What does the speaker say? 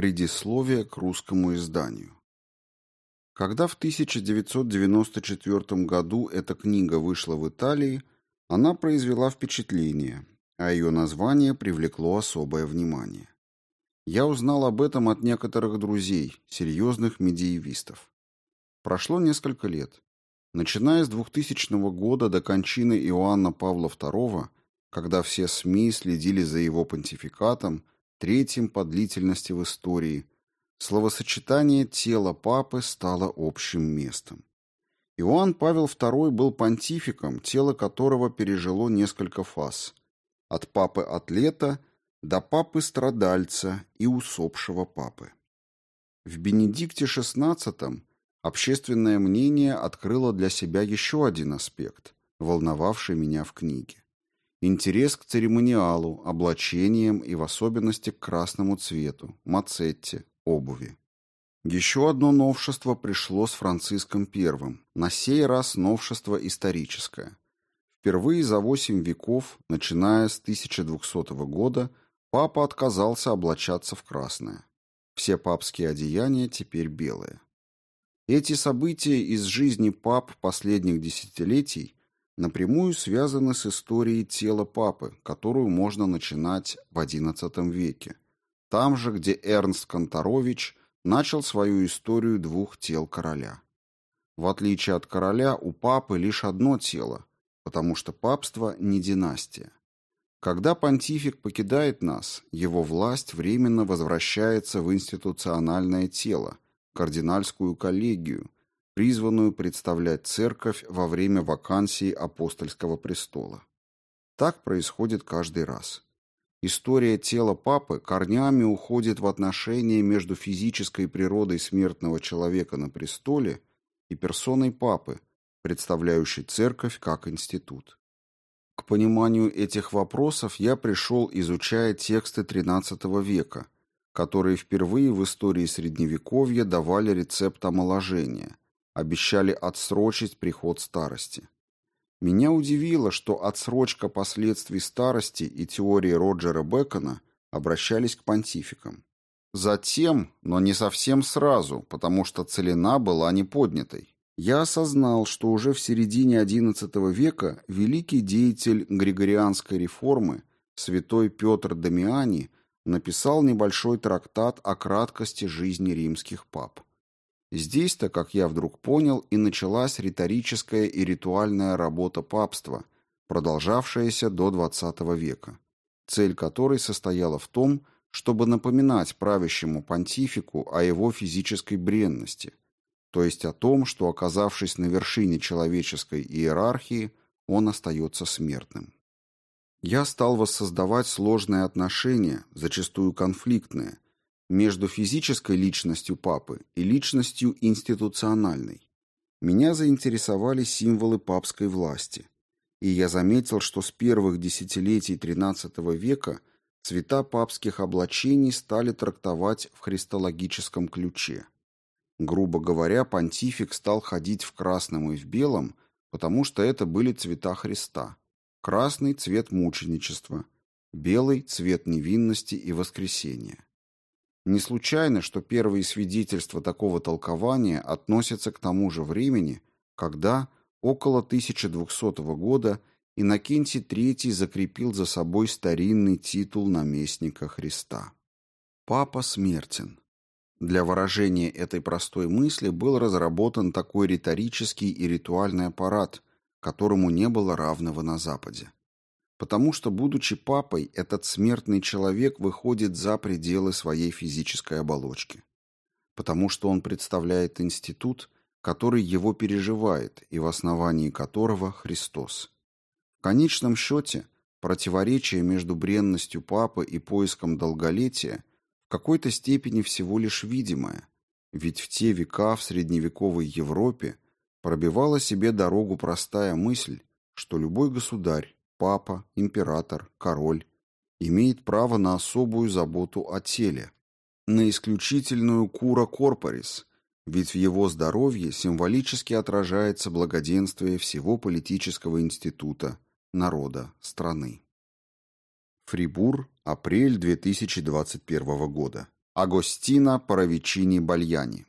Предисловие к русскому изданию. Когда в 1994 году эта книга вышла в Италии, она произвела впечатление, а ее название привлекло особое внимание. Я узнал об этом от некоторых друзей, серьезных медиевистов. Прошло несколько лет. Начиная с 2000 года до кончины Иоанна Павла II, когда все СМИ следили за его понтификатом, третьим по длительности в истории, словосочетание «тело папы» стало общим местом. Иоанн Павел II был понтификом, тело которого пережило несколько фаз. От папы-атлета до папы-страдальца и усопшего папы. В Бенедикте XVI общественное мнение открыло для себя еще один аспект, волновавший меня в книге. Интерес к церемониалу, облачениям и в особенности к красному цвету, мацетте, обуви. Еще одно новшество пришло с Франциском I, на сей раз новшество историческое. Впервые за восемь веков, начиная с 1200 года, папа отказался облачаться в красное. Все папские одеяния теперь белые. Эти события из жизни пап последних десятилетий напрямую связаны с историей тела папы, которую можно начинать в XI веке, там же, где Эрнст Конторович начал свою историю двух тел короля. В отличие от короля, у папы лишь одно тело, потому что папство не династия. Когда понтифик покидает нас, его власть временно возвращается в институциональное тело, кардинальскую коллегию, призванную представлять церковь во время вакансии апостольского престола. Так происходит каждый раз. История тела папы корнями уходит в отношения между физической природой смертного человека на престоле и персоной папы, представляющей церковь как институт. К пониманию этих вопросов я пришел, изучая тексты XIII века, которые впервые в истории Средневековья давали рецепт омоложения, обещали отсрочить приход старости. Меня удивило, что отсрочка последствий старости и теории Роджера Бекона обращались к понтификам. Затем, но не совсем сразу, потому что целина была не поднятой. Я осознал, что уже в середине XI века великий деятель Григорианской реформы, святой Петр Дамиани, написал небольшой трактат о краткости жизни римских пап. Здесь-то, как я вдруг понял, и началась риторическая и ритуальная работа папства, продолжавшаяся до XX века, цель которой состояла в том, чтобы напоминать правящему понтифику о его физической бренности, то есть о том, что, оказавшись на вершине человеческой иерархии, он остается смертным. Я стал воссоздавать сложные отношения, зачастую конфликтные, между физической личностью папы и личностью институциональной. Меня заинтересовали символы папской власти, и я заметил, что с первых десятилетий XIII века цвета папских облачений стали трактовать в христологическом ключе. Грубо говоря, понтифик стал ходить в красном и в белом, потому что это были цвета Христа. Красный – цвет мученичества, белый – цвет невинности и воскресения. Не случайно, что первые свидетельства такого толкования относятся к тому же времени, когда, около 1200 года, Иннокентий III закрепил за собой старинный титул наместника Христа. Папа смертен. Для выражения этой простой мысли был разработан такой риторический и ритуальный аппарат, которому не было равного на Западе потому что, будучи папой, этот смертный человек выходит за пределы своей физической оболочки, потому что он представляет институт, который его переживает и в основании которого Христос. В конечном счете, противоречие между бренностью папы и поиском долголетия в какой-то степени всего лишь видимое, ведь в те века в средневековой Европе пробивала себе дорогу простая мысль, что любой государь, папа, император, король, имеет право на особую заботу о теле, на исключительную кура корпорис, ведь в его здоровье символически отражается благоденствие всего политического института, народа, страны. Фрибур, апрель 2021 года. Агостино Паравичини Бальяни